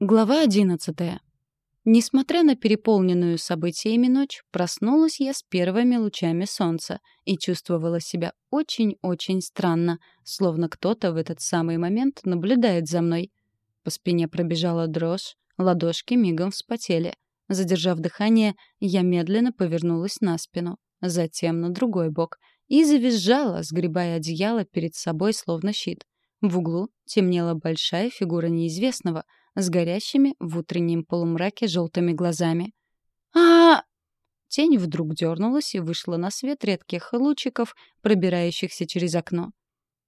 Глава одиннадцатая. Несмотря на переполненную событиями ночь, проснулась я с первыми лучами солнца и чувствовала себя очень-очень странно, словно кто-то в этот самый момент наблюдает за мной. По спине пробежала дрожь, ладошки мигом вспотели. Задержав дыхание, я медленно повернулась на спину, затем на другой бок и завизжала, сгребая одеяло перед собой словно щит. В углу темнела большая фигура неизвестного — с горящими в утреннем полумраке желтыми глазами. а Тень вдруг дернулась и вышла на свет редких лучиков, пробирающихся через окно.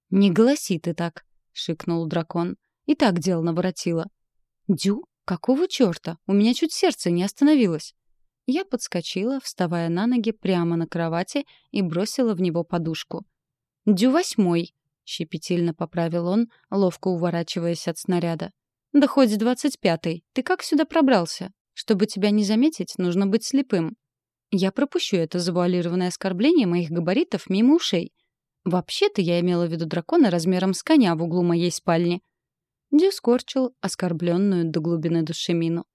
«Не гласи ты так!» — шикнул дракон. «И так дело наворотило». «Дю? Какого черта? У меня чуть сердце не остановилось». Я подскочила, вставая на ноги прямо на кровати и бросила в него подушку. «Дю восьмой», — щепетильно поправил он, ловко уворачиваясь от снаряда. «Да хоть двадцать пятый. Ты как сюда пробрался? Чтобы тебя не заметить, нужно быть слепым. Я пропущу это завуалированное оскорбление моих габаритов мимо ушей. Вообще-то я имела в виду дракона размером с коня в углу моей спальни». Дю скорчил оскорбленную до глубины души мину.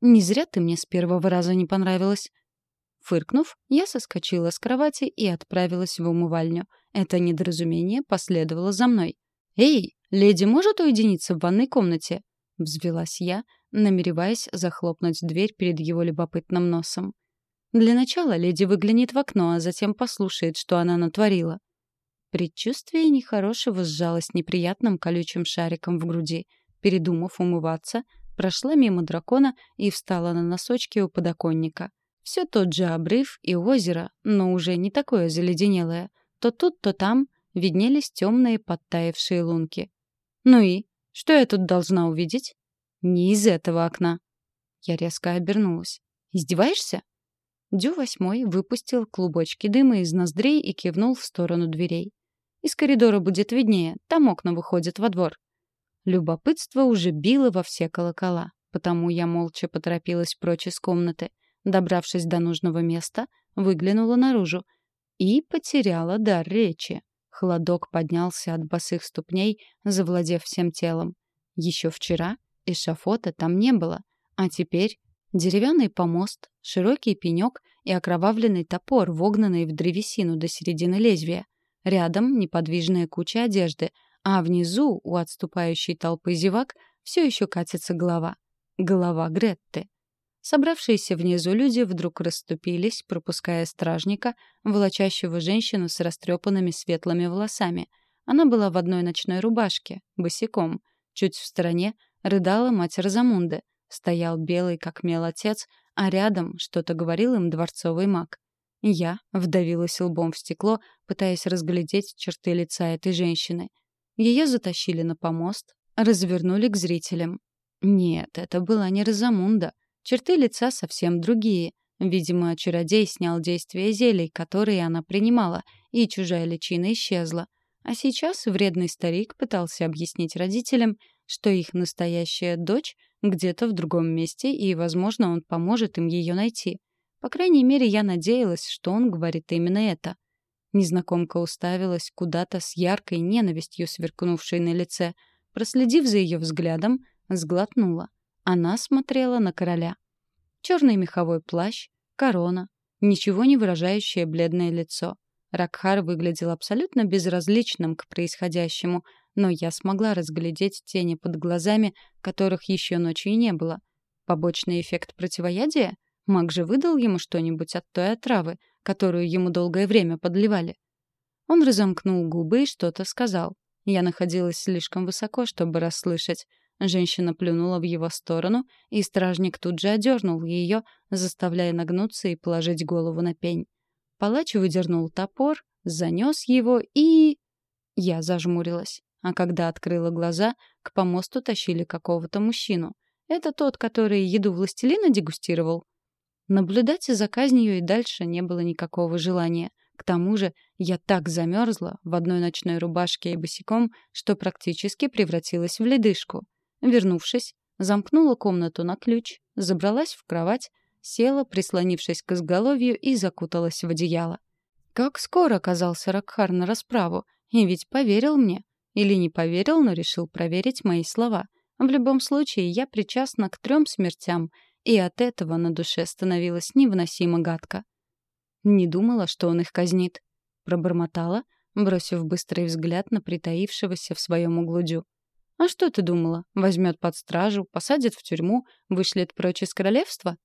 «Не зря ты мне с первого раза не понравилась». Фыркнув, я соскочила с кровати и отправилась в умывальню. Это недоразумение последовало за мной. «Эй, леди может уединиться в ванной комнате?» — взвелась я, намереваясь захлопнуть дверь перед его любопытным носом. Для начала леди выглянет в окно, а затем послушает, что она натворила. Предчувствие нехорошего сжалось неприятным колючим шариком в груди. Передумав умываться, прошла мимо дракона и встала на носочки у подоконника. Все тот же обрыв и озеро, но уже не такое заледенелое. То тут, то там виднелись темные подтаявшие лунки. Ну и что я тут должна увидеть? Не из этого окна. Я резко обернулась. Издеваешься? Дю восьмой выпустил клубочки дыма из ноздрей и кивнул в сторону дверей. Из коридора будет виднее, там окна выходят во двор. Любопытство уже било во все колокола, потому я молча поторопилась прочь из комнаты. Добравшись до нужного места, выглянула наружу и потеряла дар речи. Холодок поднялся от босых ступней, завладев всем телом. Еще вчера эшафота там не было, а теперь деревянный помост, широкий пенек и окровавленный топор, вогнанный в древесину до середины лезвия. Рядом неподвижная куча одежды, а внизу, у отступающей толпы зевак, все еще катится голова. Голова Гретты. Собравшиеся внизу люди вдруг расступились, пропуская стражника, волочащего женщину с растрепанными светлыми волосами. Она была в одной ночной рубашке, босиком. Чуть в стороне рыдала мать Розамунды. Стоял белый, как мел отец, а рядом что-то говорил им дворцовый маг. Я вдавилась лбом в стекло, пытаясь разглядеть черты лица этой женщины. Ее затащили на помост, развернули к зрителям. Нет, это была не Розамунда — Черты лица совсем другие. Видимо, чародей снял действие зелий, которые она принимала, и чужая личина исчезла. А сейчас вредный старик пытался объяснить родителям, что их настоящая дочь где-то в другом месте, и, возможно, он поможет им ее найти. По крайней мере, я надеялась, что он говорит именно это. Незнакомка уставилась куда-то с яркой ненавистью, сверкнувшей на лице. Проследив за ее взглядом, сглотнула. Она смотрела на короля. Черный меховой плащ, корона, ничего не выражающее бледное лицо. Ракхар выглядел абсолютно безразличным к происходящему, но я смогла разглядеть тени под глазами, которых еще ночью не было. Побочный эффект противоядия? Маг же выдал ему что-нибудь от той отравы, которую ему долгое время подливали. Он разомкнул губы и что-то сказал. Я находилась слишком высоко, чтобы расслышать. Женщина плюнула в его сторону, и стражник тут же одернул ее, заставляя нагнуться и положить голову на пень. Палач выдернул топор, занес его и... Я зажмурилась. А когда открыла глаза, к помосту тащили какого-то мужчину. Это тот, который еду властелина дегустировал. Наблюдать за казнью и дальше не было никакого желания. К тому же я так замерзла в одной ночной рубашке и босиком, что практически превратилась в ледышку. Вернувшись, замкнула комнату на ключ, забралась в кровать, села, прислонившись к изголовью и закуталась в одеяло. Как скоро оказался Ракхар на расправу, и ведь поверил мне. Или не поверил, но решил проверить мои слова. В любом случае, я причастна к трем смертям, и от этого на душе становилось невыносимо гадко. Не думала, что он их казнит. Пробормотала, бросив быстрый взгляд на притаившегося в своем углу Дю. «А что ты думала? Возьмет под стражу, посадит в тюрьму, вышлет прочь из королевства?»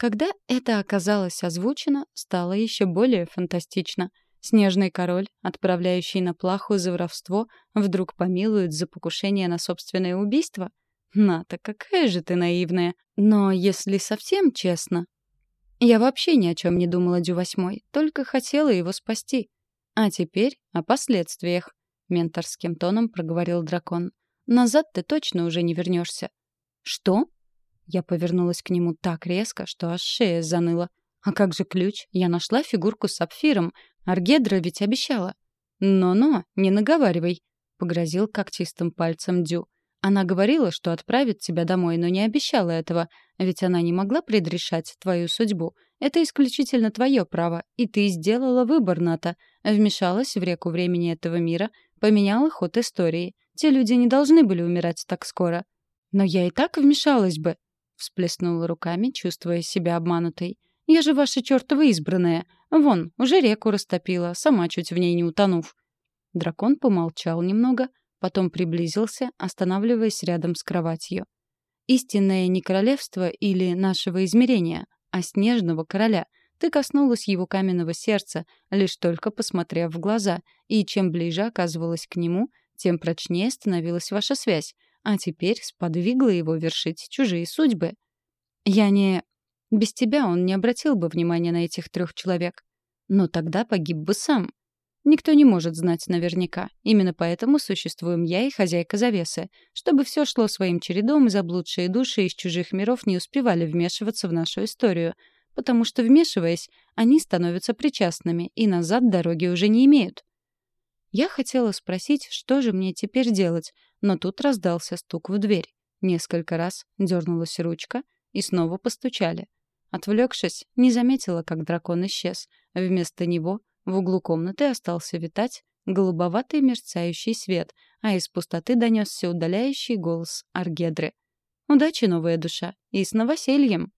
Когда это оказалось озвучено, стало еще более фантастично. Снежный король, отправляющий на плаху за воровство, вдруг помилует за покушение на собственное убийство? Ната, какая же ты наивная. Но если совсем честно... Я вообще ни о чем не думала Дю восьмой, только хотела его спасти. А теперь о последствиях, — менторским тоном проговорил дракон. Назад ты точно уже не вернешься. Что? Я повернулась к нему так резко, что аж шея заныла. А как же ключ? Я нашла фигурку с сапфиром. Аргедра ведь обещала. «Но-но, не наговаривай», — погрозил когтистым пальцем Дю. Она говорила, что отправит тебя домой, но не обещала этого, ведь она не могла предрешать твою судьбу. Это исключительно твое право, и ты сделала выбор, Ната. Вмешалась в реку времени этого мира, поменяла ход истории. Те люди не должны были умирать так скоро. Но я и так вмешалась бы, всплеснула руками, чувствуя себя обманутой. Я же ваша чертова избранная. Вон, уже реку растопила, сама чуть в ней не утонув. Дракон помолчал немного, потом приблизился, останавливаясь рядом с кроватью. Истинное не королевство или нашего измерения, а снежного короля. Ты коснулась его каменного сердца, лишь только посмотрев в глаза, и чем ближе оказывалась к нему, тем прочнее становилась ваша связь, а теперь сподвигла его вершить чужие судьбы. Я не... Без тебя он не обратил бы внимания на этих трех человек. Но тогда погиб бы сам. Никто не может знать наверняка. Именно поэтому существуем я и хозяйка завесы, чтобы все шло своим чередом, и заблудшие души из чужих миров не успевали вмешиваться в нашу историю, потому что, вмешиваясь, они становятся причастными и назад дороги уже не имеют. Я хотела спросить, что же мне теперь делать, но тут раздался стук в дверь. Несколько раз дернулась ручка, и снова постучали. Отвлекшись, не заметила, как дракон исчез. Вместо него в углу комнаты остался витать голубоватый мерцающий свет, а из пустоты донесся удаляющий голос Аргедры. «Удачи, новая душа! И с новосельем!»